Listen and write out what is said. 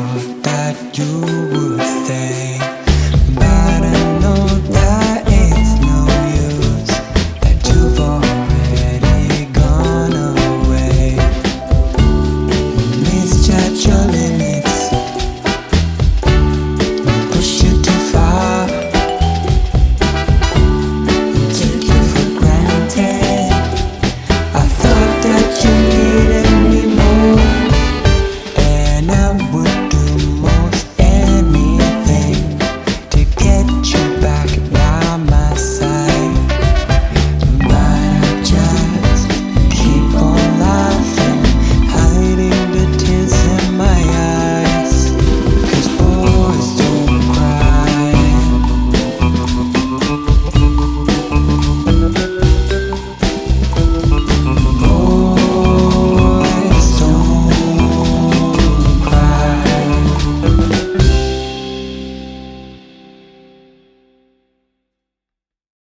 thought that you would stay.